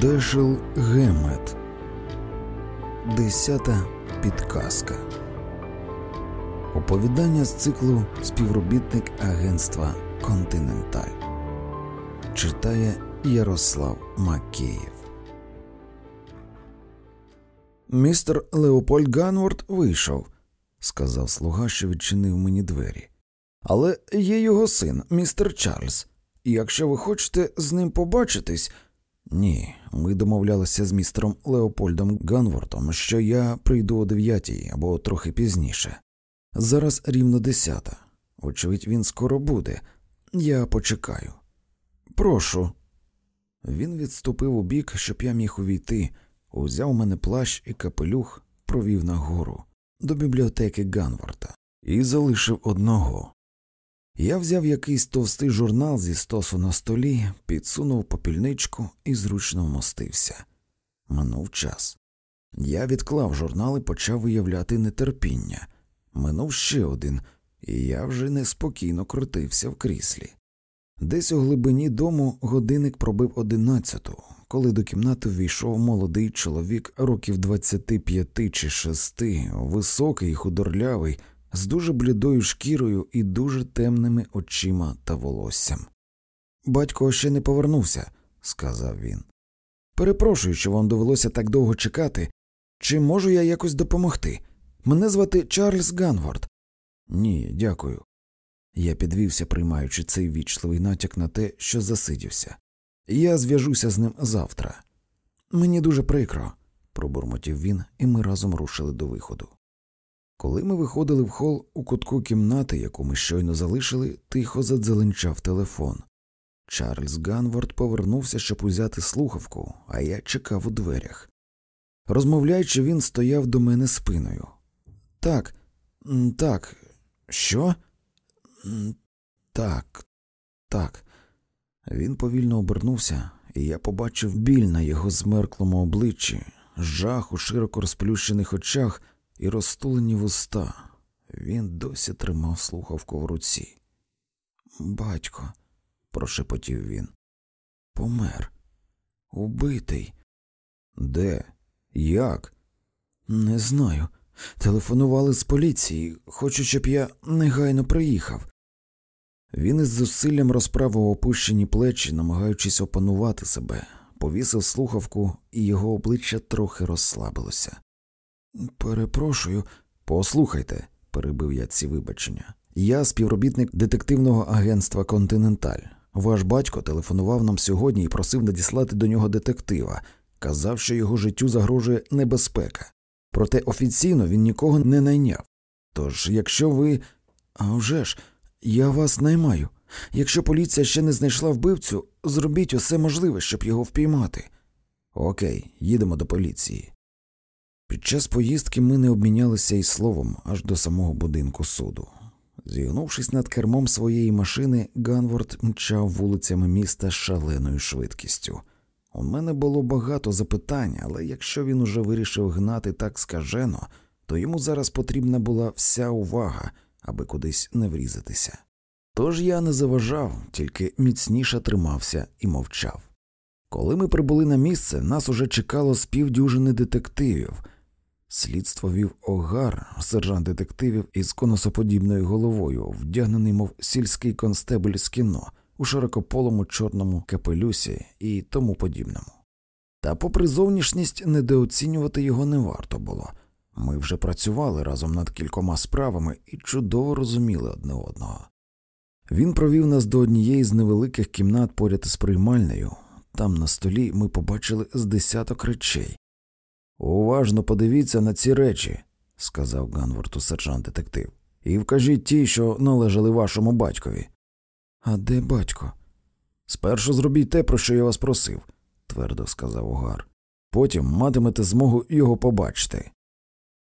Дешел Гемет. Десята підказка. Оповідання з циклу Співробітник агентства Континенталь читає Ярослав Макеєв. Містер Леопольд Ганворд вийшов, сказав слуга, що відчинив мені двері. Але є його син, містер Чарльз. І якщо ви хочете з ним побачитись. Ні, ми домовлялися з містером Леопольдом Ганвортом, що я прийду о дев'ятій або трохи пізніше. Зараз рівно десята. Очевидь, він скоро буде. Я почекаю. Прошу. Він відступив у бік, щоб я міг увійти, узяв мене плащ і капелюх, провів нагору до бібліотеки Ганворта і залишив одного. Я взяв якийсь товстий журнал зі стосу на столі, підсунув попільничку і зручно вмостився. Минув час. Я відклав журнал і почав виявляти нетерпіння. Минув ще один, і я вже неспокійно крутився в кріслі. Десь у глибині дому годинник пробив одинадцяту, коли до кімнати ввійшов молодий чоловік років двадцяти п'яти чи шести, високий, худорлявий, з дуже блідою шкірою і дуже темними очима та волоссям. Батько ще не повернувся, сказав він. Перепрошую, що вам довелося так довго чекати. Чи можу я якось допомогти? Мене звати Чарльз Ганвард. Ні, дякую. Я підвівся, приймаючи цей вічливий натяк на те, що засидівся. Я зв'яжуся з ним завтра. Мені дуже прикро, пробурмотів він, і ми разом рушили до виходу. Коли ми виходили в хол у кутку кімнати, яку ми щойно залишили, тихо задзеленчав телефон. Чарльз Ганвард повернувся, щоб узяти слухавку, а я чекав у дверях. Розмовляючи, він стояв до мене спиною. Так, так, що? Так, так. Він повільно обернувся, і я побачив біль на його змерклому обличчі, жах у широко розплющених очах і розтулені вуста. Він досі тримав слухавку в руці. Батько, прошепотів він, помер, убитий. Де? Як? Не знаю. Телефонували з поліції, хочуть, щоб я негайно приїхав. Він із зусиллям розправив опущені плечі, намагаючись опанувати себе, повісив слухавку, і його обличчя трохи розслабилося. Перепрошую, послухайте, перебив я ці вибачення. Я співробітник детективного агентства Континенталь. Ваш батько телефонував нам сьогодні і просив надіслати до нього детектива, казав, що його життю загрожує небезпека. Проте офіційно він нікого не найняв. Тож, якщо ви. А вже ж, я вас наймаю. Якщо поліція ще не знайшла вбивцю, зробіть усе можливе, щоб його впіймати. Окей, їдемо до поліції. Під час поїздки ми не обмінялися й словом аж до самого будинку суду. Зігнувшись над кермом своєї машини, Ганворд мчав вулицями міста шаленою швидкістю. У мене було багато запитань, але якщо він уже вирішив гнати так скажено, то йому зараз потрібна була вся увага, аби кудись не врізатися. Тож я не заважав, тільки міцніше тримався і мовчав. Коли ми прибули на місце, нас уже чекало з півдюжини детективів. Слідство вів огар, сержант детективів із конусоподібною головою, вдягнений, мов сільський констебль з кіно у широкополому чорному капелюсі і тому подібному. Та, попри зовнішність, недооцінювати його не варто було. Ми вже працювали разом над кількома справами і чудово розуміли одне одного. Він провів нас до однієї з невеликих кімнат поряд із приймальнею. Там на столі ми побачили з десяток речей. Уважно подивіться на ці речі, сказав Ганворту сержант детектив, і вкажіть ті, що належали вашому батькові. А де батько? Спершу зробіть те, про що я вас просив, твердо сказав Огар. Потім матимете змогу його побачити.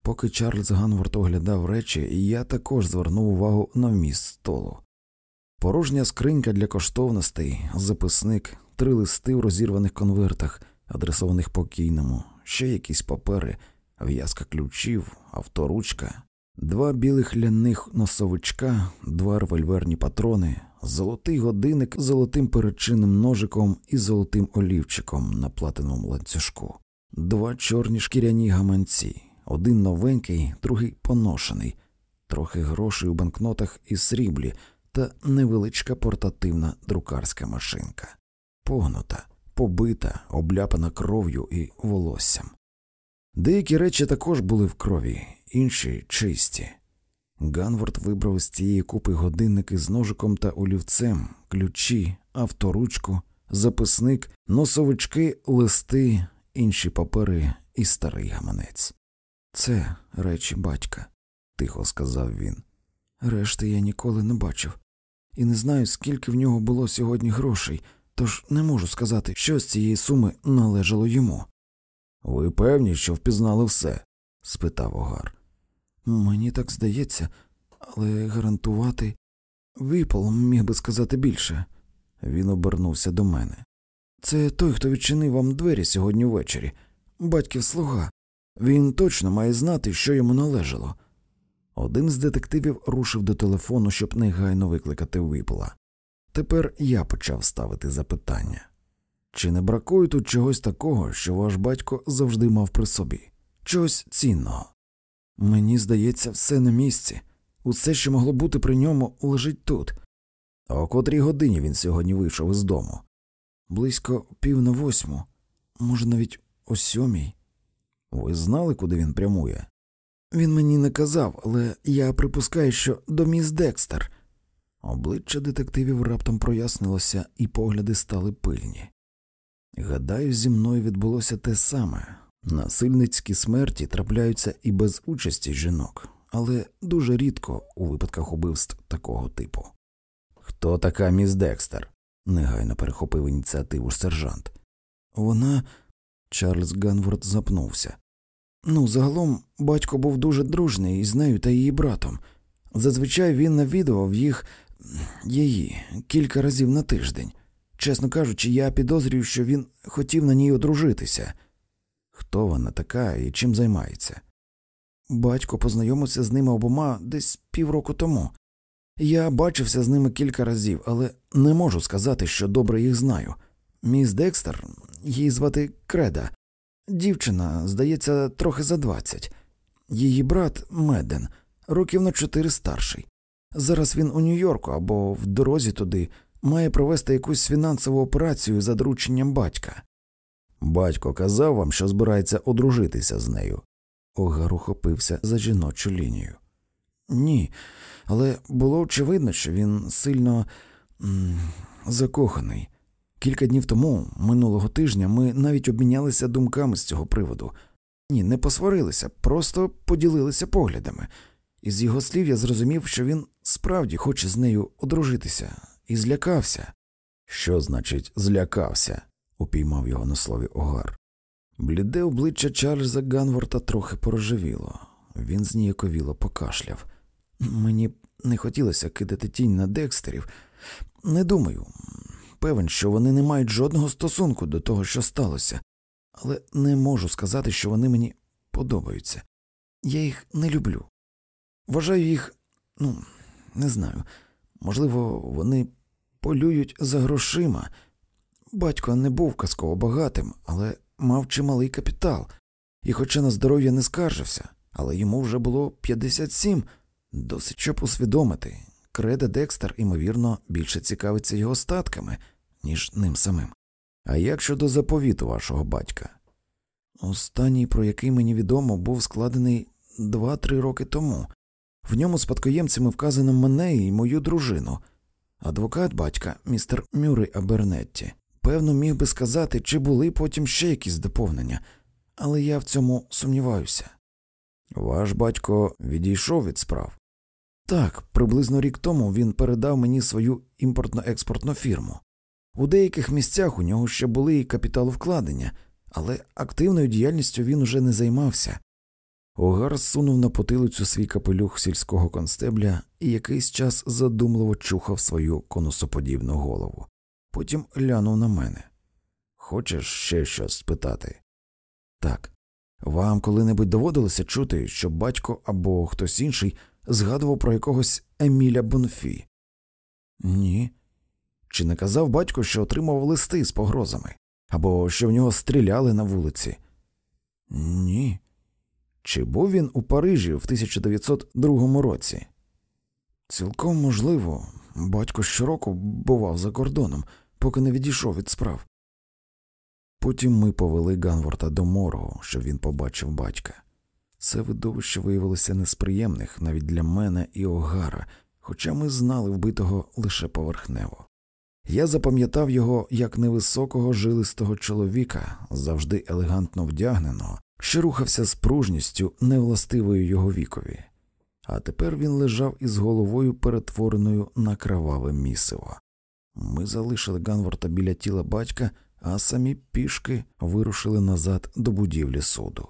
Поки Чарльз Ганворт оглядав речі, я також звернув увагу на вміст столу. Порожня скринька для коштовностей, записник, три листи в розірваних конвертах, адресованих покійному, ще якісь папери, в'язка ключів, авторучка, два білих ляних носовичка, два револьверні патрони, золотий годинник з золотим перечинним ножиком і золотим олівчиком на платиному ланцюжку, два чорні шкіряні гаманці, один новенький, другий поношений, трохи грошей у банкнотах і сріблі та невеличка портативна друкарська машинка, погнута, побита, обляпана кров'ю і волоссям. Деякі речі також були в крові, інші чисті. Ганворд вибрав з цієї купи годинники з ножиком та олівцем, ключі, авторучку, записник, носовички, листи, інші папери і старий гаманець. Це речі батька, тихо сказав він. Решти я ніколи не бачив, і не знаю, скільки в нього було сьогодні грошей, тож не можу сказати, що з цієї суми належало йому. Ви певні, що впізнали все? спитав Огар. Мені так здається, але гарантувати Віпол міг би сказати більше. Він обернувся до мене. Це той, хто відчинив вам двері сьогодні ввечері, батьків слуга. Він точно має знати, що йому належало. Один з детективів рушив до телефону, щоб негайно викликати Віпола. Тепер я почав ставити запитання чи не бракує тут чогось такого, що ваш батько завжди мав при собі, чогось цінного? Мені здається, все на місці, усе, що могло бути при ньому, лежить тут. А о котрій годині він сьогодні вийшов із дому? Близько пів на восьму, може, навіть о сьомій. Ви знали, куди він прямує? Він мені не казав, але я припускаю, що до міс Декстер. Обличчя детективів раптом прояснилося, і погляди стали пильні. Гадаю, зі мною відбулося те саме. Насильницькі смерті трапляються і без участі жінок, але дуже рідко у випадках убивств такого типу. Хто така міс Декстер? негайно перехопив ініціативу сержант. Вона. Чарльз Ганворд запнувся. Ну, загалом батько був дуже дружний із нею та її братом. Зазвичай він навідував їх її кілька разів на тиждень. Чесно кажучи, я підозрюю, що він хотів на ній одружитися. Хто вона така і чим займається? Батько познайомився з ними обома десь півроку тому. Я бачився з ними кілька разів, але не можу сказати, що добре їх знаю. Міс Декстер, її звати Креда, дівчина, здається, трохи за двадцять. Її брат Меден, років на чотири старший. Зараз він у Нью-Йорку або в дорозі туди має провести якусь фінансову операцію за дорученням батька. Батько казав вам, що збирається одружитися з нею. Огар ухопився за жіночу лінію. Ні, але було очевидно, що він сильно м закоханий. Кілька днів тому, минулого тижня, ми навіть обмінялися думками з цього приводу. Ні, не посварилися, просто поділилися поглядами. Із його слів я зрозумів, що він справді хоче з нею одружитися, і злякався. Що значить злякався? упіймав його на слові Огар. Бліде обличчя Чарльза Ганворта трохи порожевіло. Він зніяковіло покашляв. Мені не хотілося кидати тінь на декстерів. Не думаю. Певен, що вони не мають жодного стосунку до того, що сталося, але не можу сказати, що вони мені подобаються. Я їх не люблю. Вважаю їх, ну, не знаю, можливо, вони полюють за грошима. Батько не був казково багатим, але мав чималий капітал, і, хоча на здоров'я не скаржився, але йому вже було 57, досить щоб усвідомити. Креда Декстер, ймовірно, більше цікавиться його статками, ніж ним самим. А як щодо заповіту вашого батька? Останній, про який мені відомо, був складений два-три роки тому. В ньому спадкоємцями вказано мене і мою дружину. Адвокат батька, містер Мюррей Абернетті, певно, міг би сказати, чи були потім ще якісь доповнення, але я в цьому сумніваюся. Ваш батько відійшов від справ. Так, приблизно рік тому він передав мені свою імпортно-експортну фірму. У деяких місцях у нього ще були і капіталовкладення, але активною діяльністю він уже не займався. Огар сунув на потилицю свій капелюх сільського констебля і якийсь час задумливо чухав свою конусоподібну голову. Потім глянув на мене. Хочеш ще щось спитати? Так. Вам коли-небудь доводилося чути, що батько або хтось інший згадував про якогось Еміля Бонфі? Ні. Чи не казав батько, що отримав листи з погрозами, або що в нього стріляли на вулиці? Ні. Чи був він у Парижі в 1902 році? Цілком можливо, батько щороку бував за кордоном, поки не відійшов від справ. Потім ми повели Ганворта до моргу, щоб він побачив батька. Це видовище виявилося несприємних навіть для мене і Огара, хоча ми знали вбитого лише поверхнево. Я запам'ятав його як невисокого жилистого чоловіка, завжди елегантно вдягненого, що рухався з пружністю, невластивою його вікові, а тепер він лежав із головою перетвореною на кроваве місиво. Ми залишили Ганворта біля тіла батька, а самі пішки вирушили назад до будівлі суду.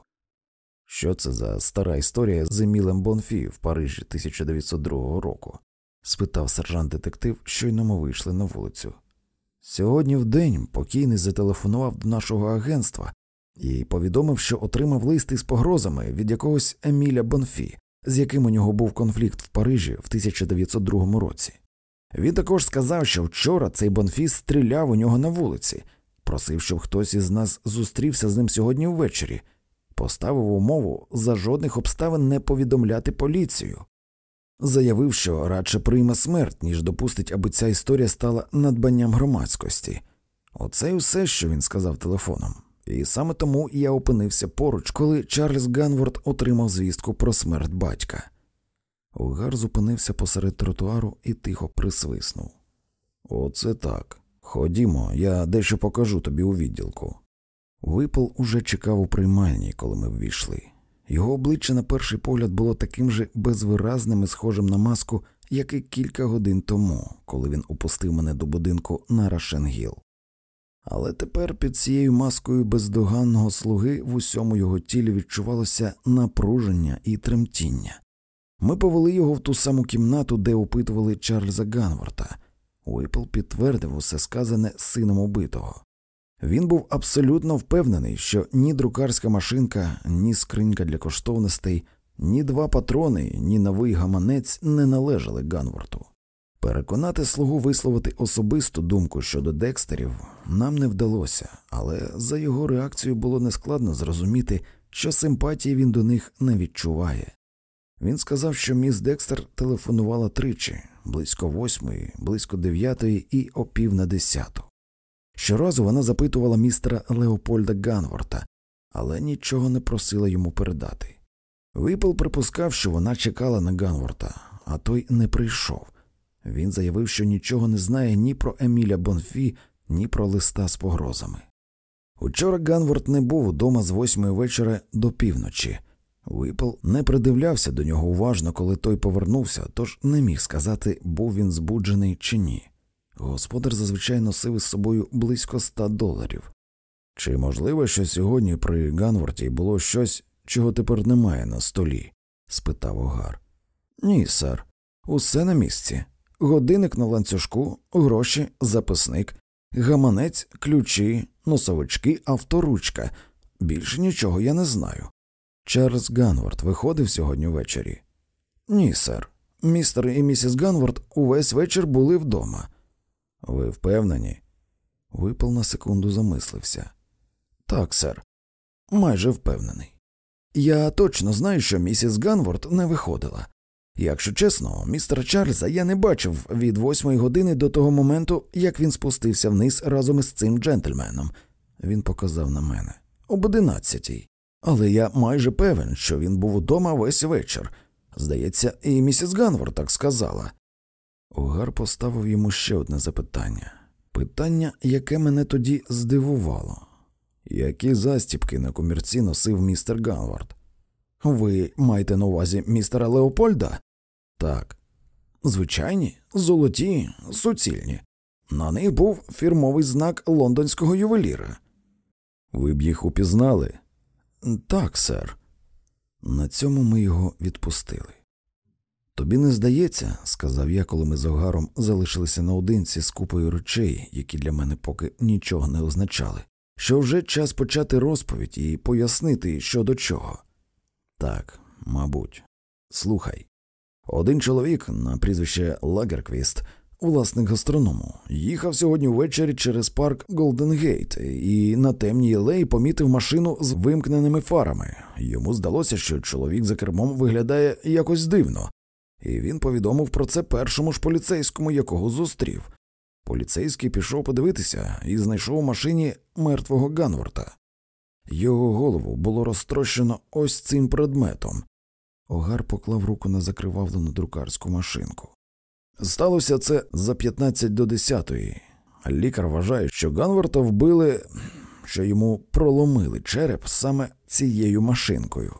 Що це за стара історія з Емілем Бонфі в Парижі 1902 року? спитав сержант детектив, щойно ми вийшли на вулицю. Сьогодні в день покійний зателефонував до нашого агентства і повідомив, що отримав лист із погрозами від якогось Еміля Бонфі, з яким у нього був конфлікт в Парижі в 1902 році. Він також сказав, що вчора цей Бонфі стріляв у нього на вулиці, просив, щоб хтось із нас зустрівся з ним сьогодні ввечері, поставив умову за жодних обставин не повідомляти поліцію. Заявив, що радше прийме смерть, ніж допустить, аби ця історія стала надбанням громадськості. Оце й усе, що він сказав телефоном. І саме тому я опинився поруч, коли Чарльз Ганворд отримав звістку про смерть батька. Угар зупинився посеред тротуару і тихо присвиснув. Оце так. Ходімо, я дещо покажу тобі у відділку. Випал уже чекав у приймальній, коли ми ввійшли. Його обличчя на перший погляд було таким же безвиразним і схожим на маску, як і кілька годин тому, коли він упустив мене до будинку на Рашенгіл. Але тепер під цією маскою бездоганного слуги в усьому його тілі відчувалося напруження і тремтіння. Ми повели його в ту саму кімнату, де опитували Чарльза Ганворта. Уипл підтвердив усе сказане сином убитого. Він був абсолютно впевнений, що ні друкарська машинка, ні скринька для коштовностей, ні два патрони, ні новий гаманець не належали Ганворту. Переконати слугу висловити особисту думку щодо декстерів нам не вдалося, але за його реакцією було нескладно зрозуміти, що симпатії він до них не відчуває. Він сказав, що міс Декстер телефонувала тричі близько восьмої, близько дев'ятої і о пів на десяту. Щоразу вона запитувала містера Леопольда Ганворта, але нічого не просила йому передати. Віпл припускав, що вона чекала на Ганворта, а той не прийшов. Він заявив, що нічого не знає ні про Еміля Бонфі, ні про листа з погрозами. Учора Ганворт не був удома з восьмої вечора до півночі. Випл не придивлявся до нього уважно, коли той повернувся, тож не міг сказати, був він збуджений чи ні. Господар зазвичай носив із собою близько ста доларів. Чи можливо, що сьогодні при Ганворті було щось, чого тепер немає на столі? спитав Огар. Ні, сер, усе на місці. Годинник на ланцюжку, гроші, записник, гаманець, ключі, носовички, авторучка. Більше нічого я не знаю. Чарльз Ганворд виходив сьогодні ввечері? Ні, сер. Містер і місіс Ганворд увесь вечір були вдома. Ви впевнені? Випал на секунду замислився. Так, сер, майже впевнений. Я точно знаю, що місіс Ганворд не виходила. Якщо чесно, містера Чарльза я не бачив від восьмої години до того моменту, як він спустився вниз разом із цим джентльменом. Він показав на мене об одинадцятій. Але я майже певен, що він був удома весь вечір. Здається, і місіс Ганворд так сказала. Огар поставив йому ще одне запитання питання, яке мене тоді здивувало. Які застіпки на комірці носив містер Ганвард? Ви маєте на увазі містера Леопольда? Так. Звичайні, золоті, суцільні. На них був фірмовий знак лондонського ювеліра. Ви б їх упізнали? Так, сер. На цьому ми його відпустили. Тобі не здається, сказав я, коли ми з Огаром залишилися наодинці з купою речей, які для мене поки нічого не означали, що вже час почати розповідь і пояснити, що до чого. Так, мабуть, слухай. Один чоловік на прізвище Лагерквіст власник гастроному, їхав сьогодні ввечері через парк Голденгейт і на темній алеї помітив машину з вимкненими фарами. Йому здалося, що чоловік за кермом виглядає якось дивно, і він повідомив про це першому ж поліцейському, якого зустрів. Поліцейський пішов подивитися і знайшов у машині мертвого Ганворта. Його голову було розтрощено ось цим предметом. Огар поклав руку на закривавлену друкарську машинку. Сталося це за 15 до 10. Лікар вважає, що Ганварта вбили, що йому проломили череп саме цією машинкою.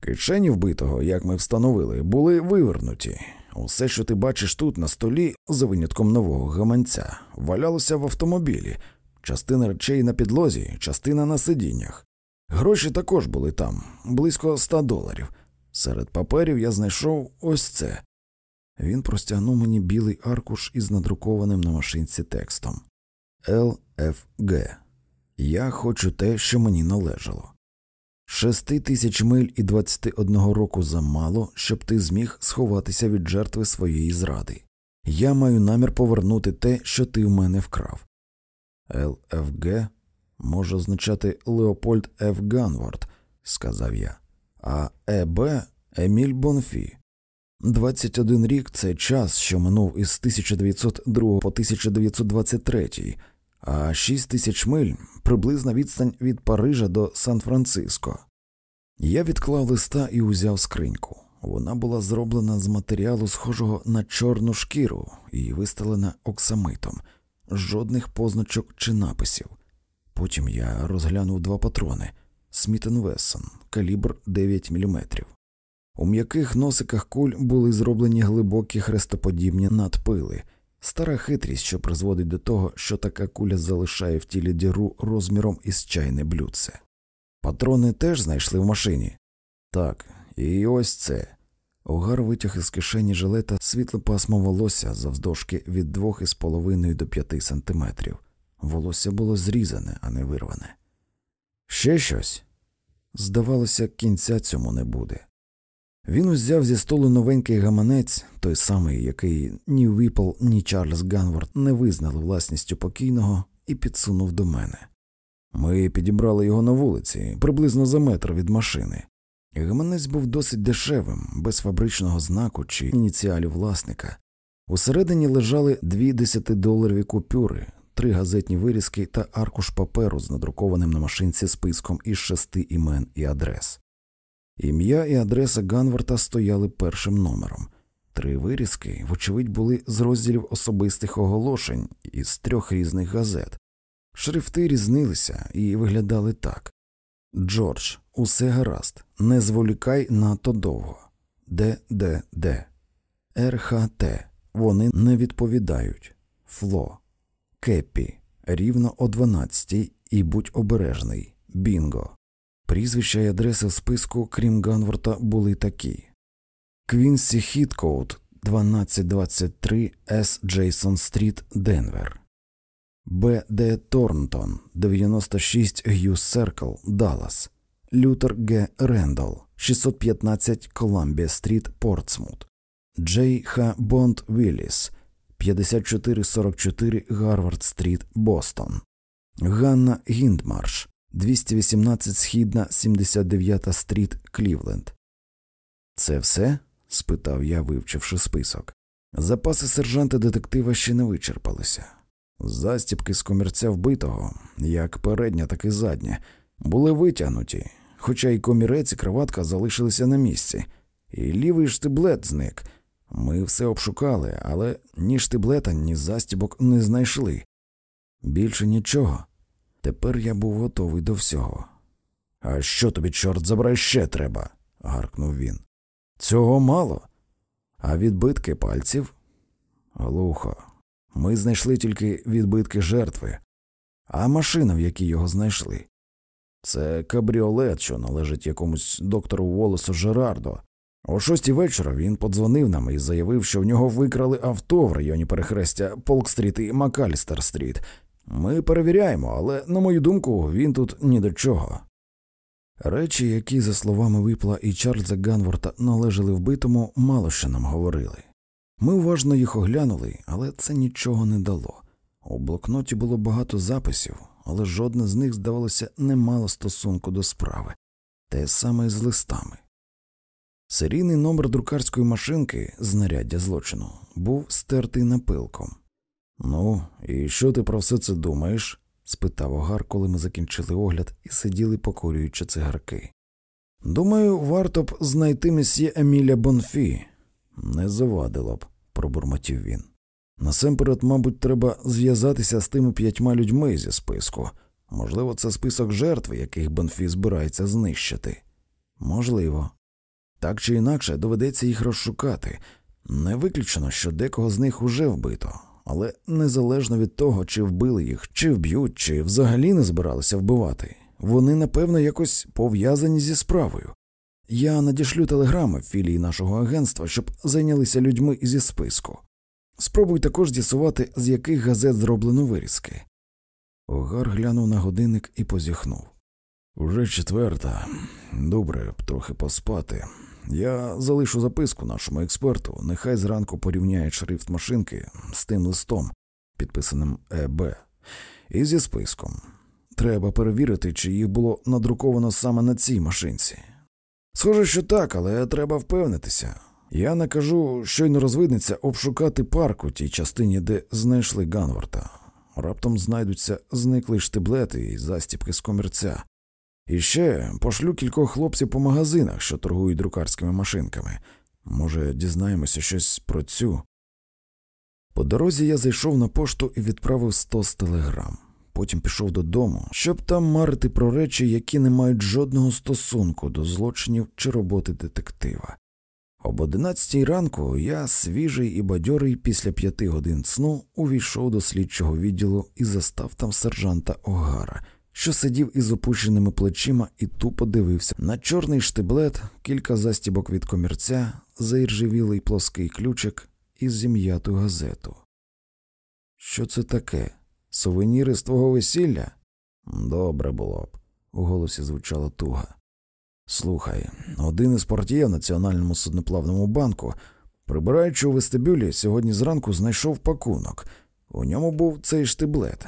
Кишені вбитого, як ми встановили, були вивернуті. Усе, що ти бачиш тут на столі, за винятком нового гаманця, валялося в автомобілі, частина речей на підлозі, частина на сидіннях. Гроші також були там, близько 100 доларів. Серед паперів я знайшов ось це. Він простягнув мені білий аркуш із надрукованим на машинці текстом ЛФГ. Я хочу те, що мені належало. Шести тисяч миль і двадцяти одного року замало, щоб ти зміг сховатися від жертви своєї зради. Я маю намір повернути те, що ти в мене вкрав. ЛФГ може означати Леопольд Ф. Ганвард, сказав я, а ЕБ Еміль Бонфі. 21 рік це час, що минув із 1902 по 1923, а 6 тисяч миль приблизна відстань від Парижа до Сан-Франциско. Я відклав листа і узяв скриньку. Вона була зроблена з матеріалу, схожого на чорну шкіру, і вистелена оксамитом, жодних позначок чи написів. Потім я розглянув два патрони Смітен Вессон, калібр 9 мм. У м'яких носиках куль були зроблені глибокі хрестоподібні надпили, стара хитрість, що призводить до того, що така куля залишає в тілі діру розміром із чайне блюдце. Патрони теж знайшли в машині. Так, і ось це. Огар витяг із кишені жилета світле пасмо волосся завдовжки від двох із половиною до п'яти сантиметрів. Волосся було зрізане, а не вирване. Ще щось? Здавалося, кінця цьому не буде. Він узяв зі столу новенький гаманець, той самий, який ні Віпл, ні Чарльз Ганвард не визнали власністю покійного, і підсунув до мене. Ми підібрали його на вулиці, приблизно за метр від машини. Гаманець був досить дешевим, без фабричного знаку чи ініціалів власника. Усередині лежали дві десятидоларові купюри, три газетні вирізки та аркуш паперу з надрукованим на машинці списком із шести імен і адрес. Ім'я і адреса Ганварта стояли першим номером. Три вирізки, вочевидь, були з розділів особистих оголошень із трьох різних газет. Шрифти різнилися і виглядали так Джордж, усе гаразд, не зволікай надто довго. ДДД. РХТ. Вони не відповідають. Фло. Кеппі. Рівно о 12 і будь обережний. Бінго. Прізвища й адреси в списку, крім Ганворта, були такі: Квінсі Хіткоут 1223 С. Джейсон Стріт, Денвер, Б. Д. Торнтон 96 Г'юз Серкл, Даллас, Лютер Г. Рендал 615 Коламбія Стріт, Портсмут, Джей Х. Бонд Вілліс 5444 Гарвард Стріт, Бостон, Ганна Гіндмарш 218 східна 79 стріт Клівленд. Це все? спитав я, вивчивши список. Запаси сержанта детектива ще не вичерпалися. Застіпки з комірця вбитого, як передня, так і задня, були витягнуті, хоча й комірець і кроватка залишилися на місці, і лівий штиблет зник. Ми все обшукали, але ні штиблета, ні застібок не знайшли. Більше нічого. Тепер я був готовий до всього. А що тобі, чорт забирай, ще треба? гаркнув він. Цього мало. А відбитки пальців? Глухо. Ми знайшли тільки відбитки жертви, а машина, в якій його знайшли. Це кабріолет, що належить якомусь доктору Волосу Жерардо. О шостій вечора він подзвонив нам і заявив, що в нього викрали авто в районі перехрестя Полк-стріт і Макалістер-стріт, ми перевіряємо, але, на мою думку, він тут ні до чого. Речі, які, за словами Випла і Чарльза Ганворта, належали вбитому, мало що нам говорили. Ми уважно їх оглянули, але це нічого не дало. У блокноті було багато записів, але жодне з них, здавалося, не мало стосунку до справи, те саме і з листами. Серійний номер друкарської машинки, знаряддя злочину, був стертий напилком. Ну, і що ти про все це думаєш? спитав Огар, коли ми закінчили огляд і сиділи, покурюючи цигарки. Думаю, варто б знайти месьє Еміля Бонфі. Не завадило б, пробурмотів він. Насамперед, мабуть, треба зв'язатися з тими п'ятьма людьми зі списку. Можливо, це список жертв, яких Бонфі збирається знищити. Можливо. Так чи інакше доведеться їх розшукати. Не виключено, що декого з них уже вбито, але незалежно від того, чи вбили їх, чи вб'ють, чи взагалі не збиралися вбивати, вони, напевно, якось пов'язані зі справою. Я надішлю телеграми в філії нашого агентства, щоб зайнялися людьми зі списку. Спробуй також з'ясувати, з яких газет зроблено вирізки. Огар глянув на годинник і позіхнув. Уже четверта. Добре, б трохи поспати. Я залишу записку нашому експерту, нехай зранку порівняє шрифт машинки з тим листом, підписаним ЕБ, і зі списком. Треба перевірити, чи їх було надруковано саме на цій машинці. Схоже, що так, але треба впевнитися. Я накажу, щойно розвиднеться обшукати парк у тій частині, де знайшли Ганварта. Раптом знайдуться зниклі штиблети і застіпки з комірця. І ще пошлю кількох хлопців по магазинах, що торгують друкарськими машинками. Може, дізнаємося щось про цю. По дорозі я зайшов на пошту і відправив сто з телеграм. Потім пішов додому, щоб там марити про речі, які не мають жодного стосунку до злочинів чи роботи детектива. Об одинадцятій ранку я, свіжий і бадьорий після п'яти годин сну, увійшов до слідчого відділу і застав там сержанта Огара, що сидів із опущеними плечима і тупо дивився на чорний штиблет, кілька застібок від комірця, заіржевілий плоский ключик і зім'яту газету. Що це таке? Сувеніри з твого весілля? Добре було б, у голосі звучала туга. Слухай, один із портіє в Національному судноплавному банку, прибираючи у вестибюлі, сьогодні зранку знайшов пакунок. У ньому був цей штиблет,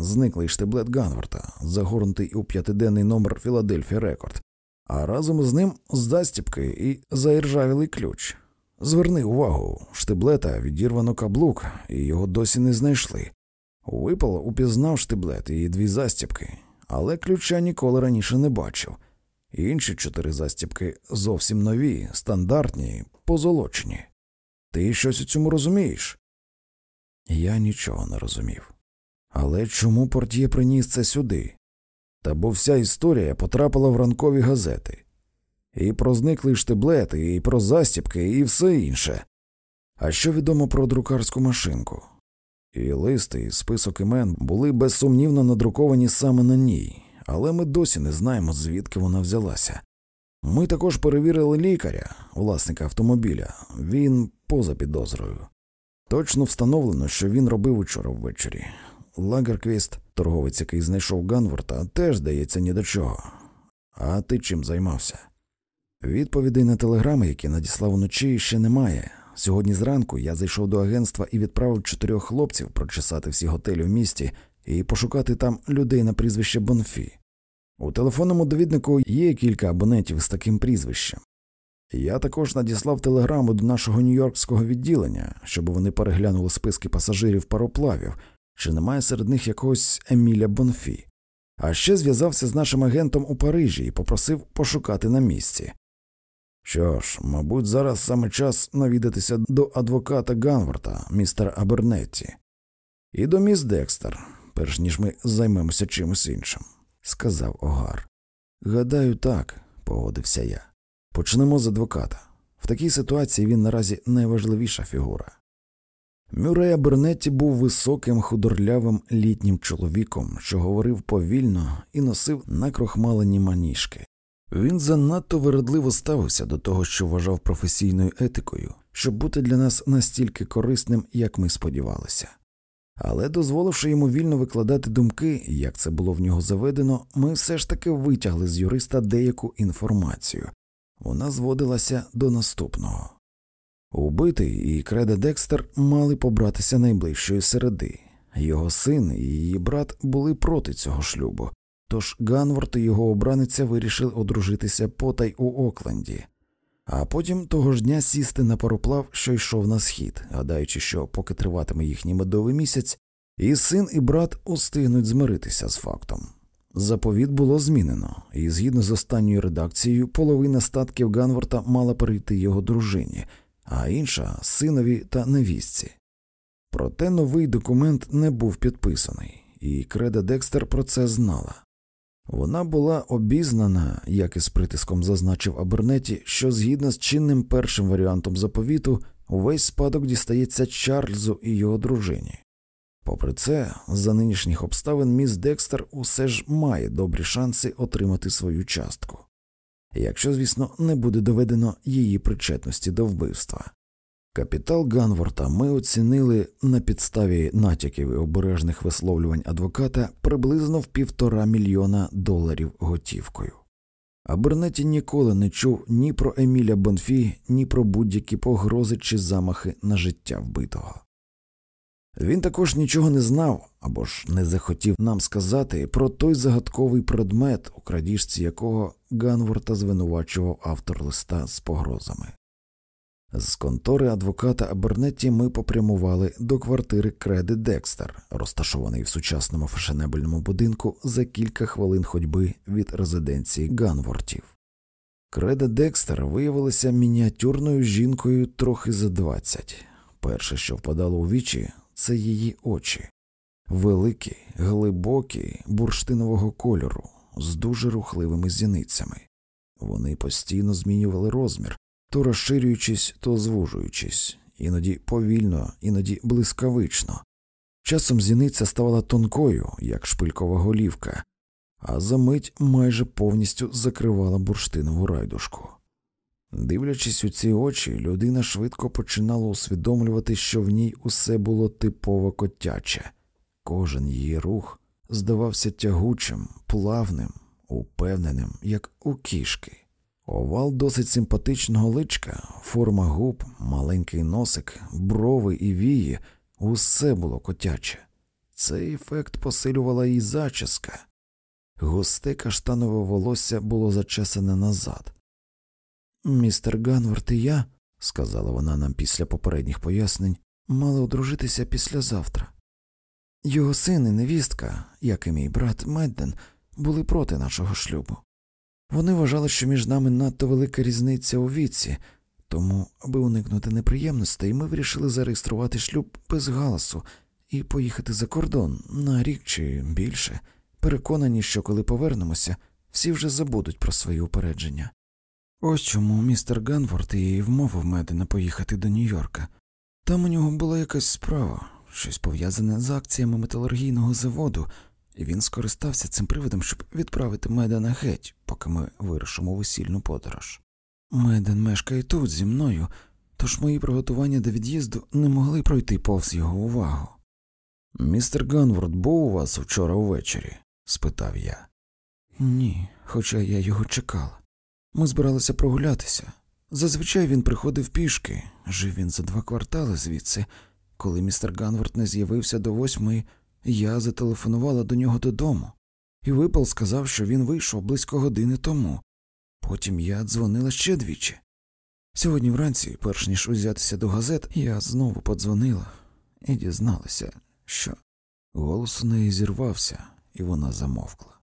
зниклий штиблет Ганварта, загорнутий у п'ятиденний номер Філадельфія Рекорд, а разом з ним застіпки і заіржавілий ключ. Зверни увагу, штиблета відірвано каблук, і його досі не знайшли. Випал упізнав штиблет і дві застіпки, але ключа ніколи раніше не бачив. Інші чотири застіпки зовсім нові, стандартні, позолочені. Ти щось у цьому розумієш? Я нічого не розумів. Але чому портє приніс це сюди? Та бо вся історія потрапила в ранкові газети. І про зниклий штиблет, і про застіпки, і все інше. А що відомо про друкарську машинку? І листи, і список імен були безсумнівно надруковані саме на ній, але ми досі не знаємо, звідки вона взялася. Ми також перевірили лікаря, власника автомобіля, він поза підозрою. Точно встановлено, що він робив учора ввечері. Лагерквіст, торговець, який знайшов Ганворта, теж здається ні до чого. А ти чим займався? Відповідей на телеграми, які надіслав уночі, ще немає. Сьогодні зранку я зайшов до агентства і відправив чотирьох хлопців прочесати всі готелі в місті і пошукати там людей на прізвище Бонфі. У телефонному довіднику є кілька абонентів з таким прізвищем. Я також надіслав телеграму до нашого нью-йоркського відділення, щоб вони переглянули списки пасажирів пароплавів, чи немає серед них якогось Еміля Бонфі. А ще зв'язався з нашим агентом у Парижі і попросив пошукати на місці. Що ж, мабуть, зараз саме час навідатися до адвоката Ганварта, містера Абернетті, і до міс Декстер, перш ніж ми займемося чимось іншим, сказав Огар. Гадаю, так, погодився я. Почнемо з адвоката. В такій ситуації він наразі найважливіша фігура. Мюрей Абернетті був високим, худорлявим літнім чоловіком, що говорив повільно і носив накрохмалені маніжки. Він занадто вередливо ставився до того, що вважав професійною етикою, щоб бути для нас настільки корисним, як ми сподівалися. Але, дозволивши йому вільно викладати думки, як це було в нього заведено, ми все ж таки витягли з юриста деяку інформацію. Вона зводилася до наступного. Убитий і Креда Декстер мали побратися найближчої середи. Його син і її брат були проти цього шлюбу, тож Ганворт і його обраниця вирішили одружитися потай у Окленді, а потім того ж дня сісти на пароплав, що йшов на схід, гадаючи, що поки триватиме їхній медовий місяць, і син і брат устигнуть змиритися з фактом. Заповіт було змінено, і згідно з останньою редакцією, половина статків Ганворта мала перейти його дружині, а інша синові та невістці. Проте новий документ не був підписаний, і Креда Декстер про це знала. Вона була обізнана, як із притиском зазначив Абернеті, що згідно з чинним першим варіантом заповіту увесь спадок дістається Чарльзу і його дружині. Попри це, за нинішніх обставин міс Декстер усе ж має добрі шанси отримати свою частку, якщо, звісно, не буде доведено її причетності до вбивства. Капітал Ганворта ми оцінили на підставі натяків і обережних висловлювань адвоката приблизно в півтора мільйона доларів готівкою. А Бернеті ніколи не чув ні про Еміля Бонфі, ні про будь-які погрози чи замахи на життя вбитого. Він також нічого не знав або ж не захотів нам сказати про той загадковий предмет, у крадіжці якого Ганворта звинувачував автор листа з погрозами. З контори адвоката Абернетті ми попрямували до квартири Креди Декстер, розташованої в сучасному фешенебельному будинку за кілька хвилин ходьби від резиденції Ганвортів. Креда Декстер виявилася мініатюрною жінкою трохи за двадцять. Перше, що впадало у вічі, це її очі, великі, глибокі, бурштинового кольору, з дуже рухливими зіницями. Вони постійно змінювали розмір, то розширюючись, то звужуючись, іноді повільно, іноді блискавично. Часом зіниця ставала тонкою, як шпилькова голівка, а за мить майже повністю закривала бурштинову райдушку. Дивлячись у ці очі, людина швидко починала усвідомлювати, що в ній усе було типово котяче, кожен її рух здавався тягучим, плавним, упевненим, як у кішки. Овал досить симпатичного личка, форма губ, маленький носик, брови і вії усе було котяче. Цей ефект посилювала і зачіска. Густе каштанове волосся було зачесане назад. Містер Ганворт і я, сказала вона нам після попередніх пояснень, мали одружитися післязавтра. Його син і невістка, як і мій брат Медден, були проти нашого шлюбу. Вони вважали, що між нами надто велика різниця у віці, тому, аби уникнути неприємностей, ми вирішили зареєструвати шлюб без галасу і поїхати за кордон на рік чи більше, переконані, що коли повернемося, всі вже забудуть про свої упередження. Ось чому містер Ганворт і вмовив Медена поїхати до Нью-Йорка. Там у нього була якась справа, щось пов'язане з акціями металургійного заводу і він скористався цим приводом, щоб відправити Медена геть, поки ми вирушимо весільну подорож. Меден мешкає тут зі мною, тож мої приготування до від'їзду не могли пройти повз його увагу. Містер Ганворд був у вас вчора увечері? спитав я. Ні, хоча я його чекала. Ми збиралися прогулятися. Зазвичай він приходив пішки, жив він за два квартали звідси. Коли містер Ганворд не з'явився до восьмої, я зателефонувала до нього додому, і випал сказав, що він вийшов близько години тому. Потім я дзвонила ще двічі. Сьогодні вранці, перш ніж узятися до газет, я знову подзвонила і дізналася, що голос у неї зірвався, і вона замовкла.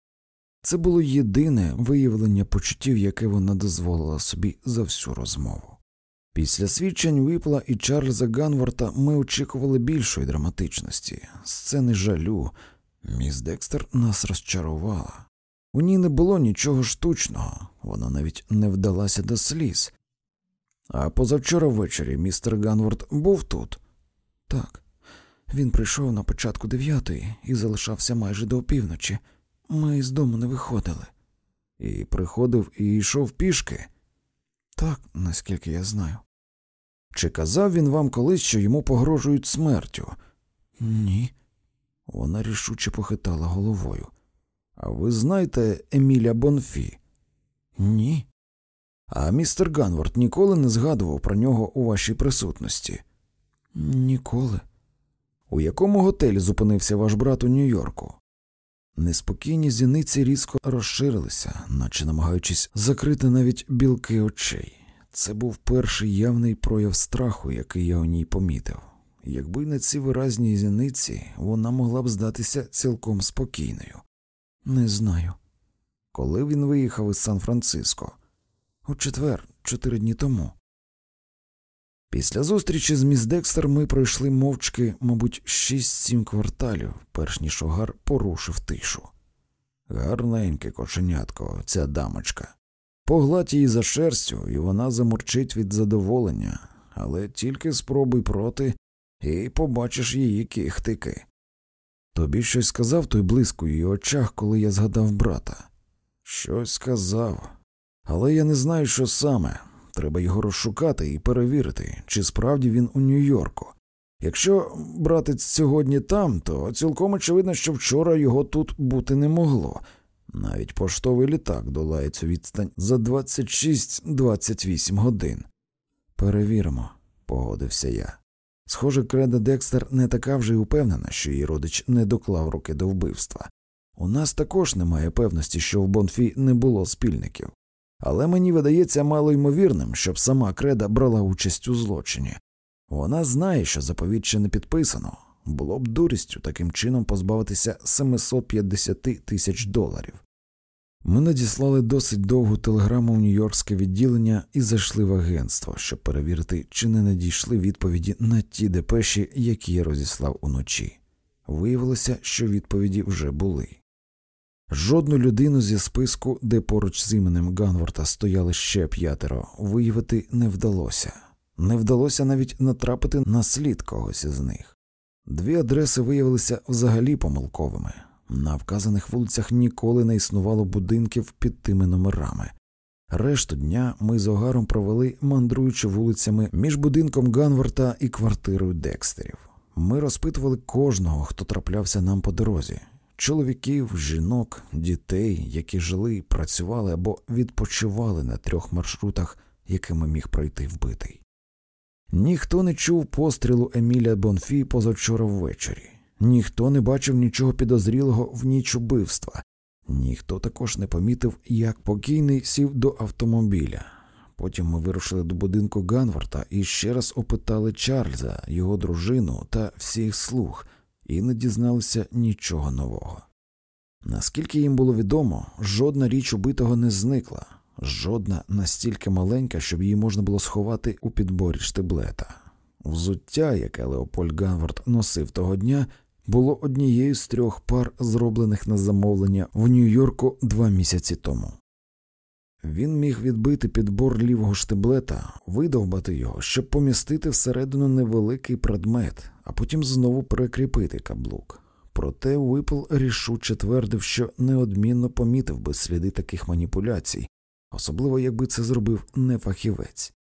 Це було єдине виявлення почуттів, яке вона дозволила собі за всю розмову. Після свідчень Віпла і Чарльза Ганворта ми очікували більшої драматичності, сцени жалю. Міс Декстер нас розчарувала. У ній не було нічого штучного, вона навіть не вдалася до сліз. А позавчора ввечері містер Ганворт був тут? Так. Він прийшов на початку дев'ятої і залишався майже до опівночі. Ми з дому не виходили. І приходив і йшов пішки. Так, наскільки я знаю. Чи казав він вам колись, що йому погрожують смертю? Ні. Вона рішуче похитала головою. А ви знаєте Еміля Бонфі? Ні. А містер Ганворд ніколи не згадував про нього у вашій присутності? Ніколи. У якому готелі зупинився ваш брат у Нью-Йорку? Неспокійні зіниці різко розширилися, наче намагаючись закрити навіть білки очей. Це був перший явний прояв страху, який я у ній помітив. Якби не ці виразні зіниці, вона могла б здатися цілком спокійною. Не знаю. Коли він виїхав із Сан-Франциско? У четвер, чотири дні тому. Після зустрічі з міс Декстер ми пройшли мовчки, мабуть, шість-сім кварталів, перш ніж огар порушив тишу. Гарненьке кошенятко, ця дамочка. Погладь її за шерстю, і вона замурчить від задоволення, але тільки спробуй проти, і побачиш її кіхтики. Тобі щось сказав той блиск її очах, коли я згадав брата? Щось сказав, але я не знаю, що саме. Треба його розшукати і перевірити, чи справді він у Нью-Йорку. Якщо братець сьогодні там, то цілком очевидно, що вчора його тут бути не могло. Навіть поштовий літак долає цю відстань за 26-28 годин. Перевіримо, погодився я. Схоже, Креда Декстер не така вже й упевнена, що її родич не доклав руки до вбивства. У нас також немає певності, що в Бонфі не було спільників але мені видається мало ймовірним, щоб сама креда брала участь у злочині. Вона знає, що заповідь ще не підписано, було б дурістю таким чином позбавитися 750 тисяч доларів. Ми надіслали досить довгу телеграму в Нью-Йоркське відділення і зайшли в агентство, щоб перевірити, чи не надійшли відповіді на ті депеші, які я розіслав уночі. Виявилося, що відповіді вже були. Жодну людину зі списку, де поруч з іменем Ганворта стояли ще п'ятеро, виявити не вдалося, не вдалося навіть натрапити на слід когось із них. Дві адреси виявилися взагалі помилковими. На вказаних вулицях ніколи не існувало будинків під тими номерами. Решту дня ми з огаром провели, мандруючи вулицями між будинком Ганворта і квартирою Декстерів. Ми розпитували кожного, хто траплявся нам по дорозі, чоловіків, жінок, дітей, які жили, працювали або відпочивали на трьох маршрутах, якими міг пройти вбитий. Ніхто не чув пострілу Еміля Бонфі позавчора ввечері, ніхто не бачив нічого підозрілого в ніч убивства, ніхто також не помітив, як покійний сів до автомобіля. Потім ми вирушили до будинку Ганварта і ще раз опитали Чарльза, його дружину та всіх слуг, і не дізналися нічого нового. Наскільки їм було відомо, жодна річ убитого не зникла, жодна настільки маленька, щоб її можна було сховати у підборі штиблета. Взуття, яке Леопольд Ганвард носив того дня, було однією з трьох пар, зроблених на замовлення в Нью-Йорку два місяці тому. Він міг відбити підбор лівого штиблета, видовбати його, щоб помістити всередину невеликий предмет, а потім знову прикріпити каблук. Проте Уипл рішуче твердив, що неодмінно помітив би сліди таких маніпуляцій, особливо якби це зробив не фахівець.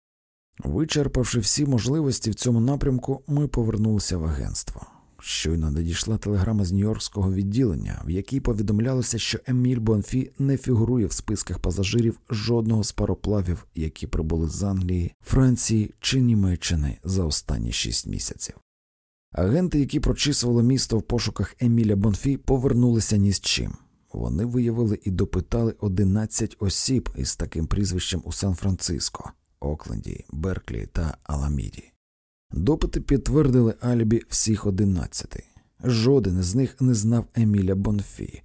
Вичерпавши всі можливості в цьому напрямку, ми повернулися в агентство. Щойно надійшла телеграма з Нью-Йоркського відділення, в якій повідомлялося, що Еміль Бонфі не фігурує в списках пасажирів жодного з пароплавів, які прибули з Англії, Франції чи Німеччини за останні шість місяців. Агенти, які прочисували місто в пошуках Еміля Бонфі, повернулися ні з чим. Вони виявили і допитали 11 осіб із таким прізвищем у Сан-Франциско, Окленді, Берклі та Аламіді. Допити підтвердили алібі всіх одинадцяти. Жоден із них не знав Еміля Бонфі.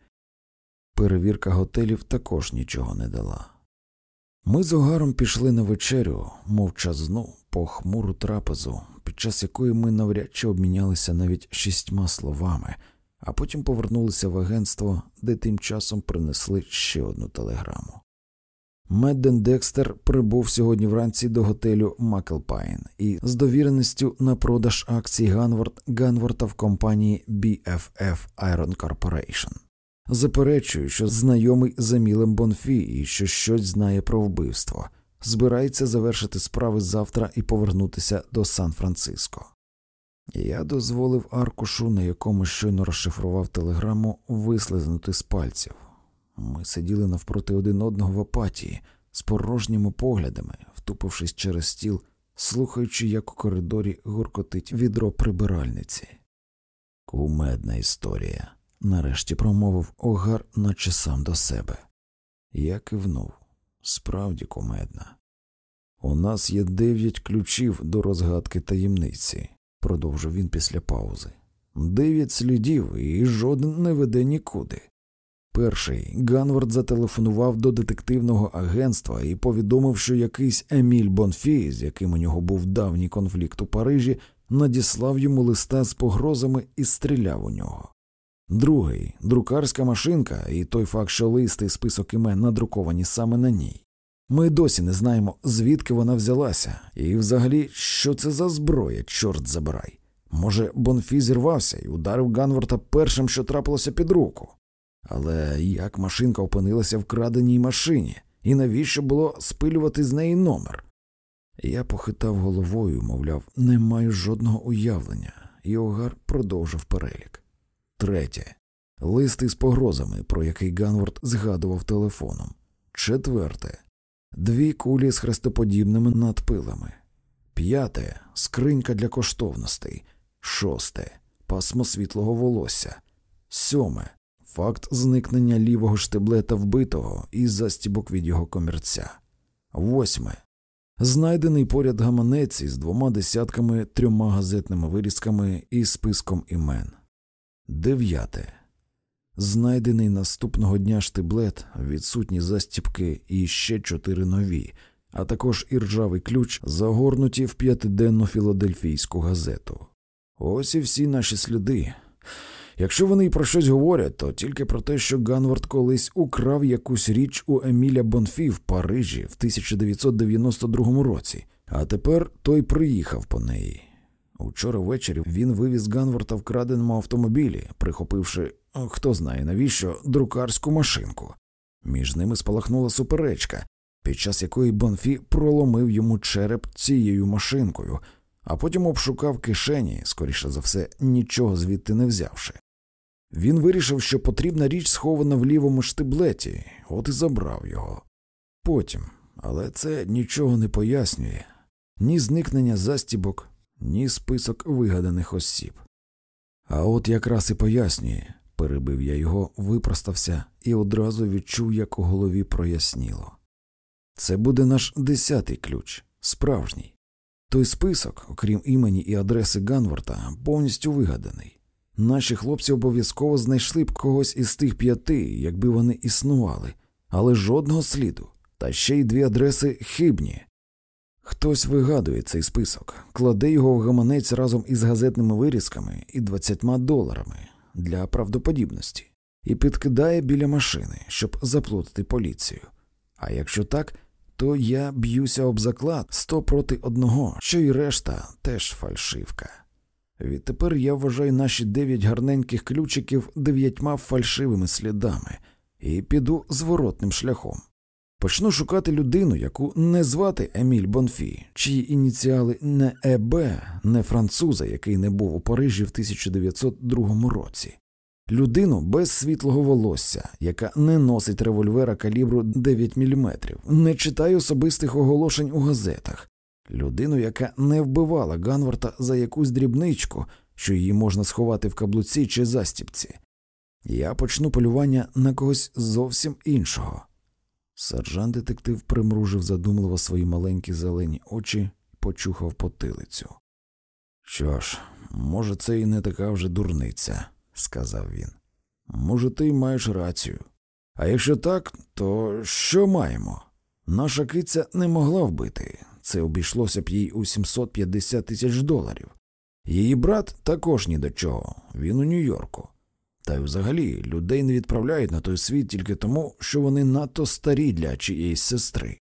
Перевірка готелів також нічого не дала. Ми з О'Гаром пішли на вечерю, мовчазну, похмуру трапезу, під час якої ми навряд чи обмінялися навіть шістьма словами, а потім повернулися в агентство, де тим часом принесли ще одну телеграму. Медден Декстер прибув сьогодні вранці до готелю Маклпайн і з довіреністю на продаж акцій Ганворд Ганворта в компанії BFF Iron Corporation. Заперечує, що знайомий з Емілем Бонфі і що щось знає про вбивство, збирається завершити справи завтра і повернутися до Сан-Франциско. Я дозволив аркушу, на якому щойно розшифрував телеграму, вислизнути з пальців. Ми сиділи навпроти один одного в апатії, з порожніми поглядами, втупившись через стіл, слухаючи, як у коридорі гуркотить відро прибиральниці. Кумедна історія, нарешті промовив огар, наче сам до себе. Я кивнув. Справді кумедна. У нас є дев'ять ключів до розгадки таємниці, продовжив він після паузи. Дев'ять слідів, і жоден не веде нікуди. Перший Ганвард зателефонував до детективного агентства і повідомив, що якийсь Еміль Бонфі, з яким у нього був давній конфлікт у Парижі, надіслав йому листа з погрозами і стріляв у нього. Другий друкарська машинка, і той факт, що листи і список імен надруковані саме на ній. Ми досі не знаємо, звідки вона взялася, і взагалі, що це за зброя, чорт забирай. Може, Бонфі зірвався і ударив Ганворта першим, що трапилося під руку. Але як машинка опинилася в краденій машині, і навіщо було спилювати з неї номер? Я похитав головою, мовляв, не маю жодного уявлення, і Огар продовжив перелік. Третє лист із погрозами, про який Ганворд згадував телефоном. Четверте дві кулі з хрестоподібними надпилами. П'яте скринька для коштовностей. Шосте пасмо світлого волосся. Сьоме факт зникнення лівого штиблета вбитого і застібок від його комірця. Восьме. Знайдений поряд гаманець із двома десятками трьома газетними вирізками і списком імен. Дев'яте. Знайдений наступного дня штиблет, відсутні застібки і ще чотири нові, а також іржавий ключ, загорнуті в п'ятиденну філадельфійську газету. Ось і всі наші сліди. Якщо вони й про щось говорять, то тільки про те, що Ганвард колись украв якусь річ у Еміля Бонфі в Парижі в 1992 році, а тепер той приїхав по неї. Учора ввечері він вивіз Ганварта в краденому автомобілі, прихопивши, хто знає навіщо, друкарську машинку. Між ними спалахнула суперечка, під час якої Бонфі проломив йому череп цією машинкою, а потім обшукав кишені, скоріше за все, нічого звідти не взявши. Він вирішив, що потрібна річ схована в лівому штиблеті, от і забрав його. Потім, але це нічого не пояснює ні зникнення застібок, ні список вигаданих осіб. А от якраз і пояснює, перебив я його, випростався і одразу відчув, як у голові проясніло. Це буде наш десятий ключ, справжній. Той список, окрім імені і адреси Ганворта, повністю вигаданий. Наші хлопці обов'язково знайшли б когось із тих п'яти, якби вони існували, але жодного сліду, та ще й дві адреси хибні. Хтось вигадує цей список, кладе його в гаманець разом із газетними вирізками і двадцятьма доларами для правдоподібності і підкидає біля машини, щоб заплутати поліцію. А якщо так, то я б'юся об заклад сто проти одного, що й решта теж фальшивка. Відтепер я вважаю наші дев'ять гарненьких ключиків дев'ятьма фальшивими слідами і піду зворотним шляхом. Почну шукати людину, яку не звати Еміль Бонфі, чиї ініціали не ЕБ, не француза, який не був у Парижі в 1902 році, людину без світлого волосся, яка не носить револьвера калібру 9 мм, не читає особистих оголошень у газетах, людину, яка не вбивала Ганварта за якусь дрібничку, що її можна сховати в каблуці чи застіпці. Я почну полювання на когось зовсім іншого. Сержант детектив примружив задумливо свої маленькі зелені очі, почухав потилицю. Що ж, може, це і не така вже дурниця, сказав він. Може, ти маєш рацію. А якщо так, то що маємо? Наша киця не могла вбити, це обійшлося б їй у 750 тисяч доларів. Її брат також ні до чого, він у Нью-Йорку. Та й взагалі людей не відправляють на той світ тільки тому, що вони надто старі для чиєїсь сестри.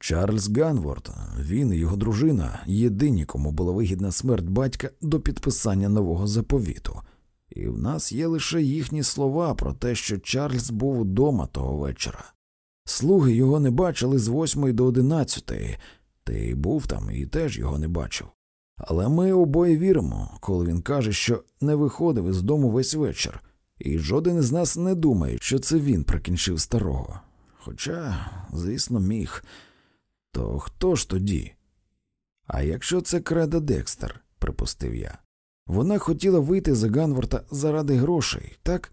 Чарльз Ганворд, він і його дружина єдині, кому була вигідна смерть батька до підписання нового заповіту, і в нас є лише їхні слова про те, що Чарльз був удома того вечора. Слуги його не бачили з восьмої до одинадцятої, ти був там і теж його не бачив. Але ми обоє віримо, коли він каже, що не виходив із дому весь вечір, і жоден із нас не думає, що це він прикінчив старого. Хоча, звісно, міг. То хто ж тоді? А якщо це Креда Декстер, припустив я. Вона хотіла вийти за Ганворта заради грошей, так?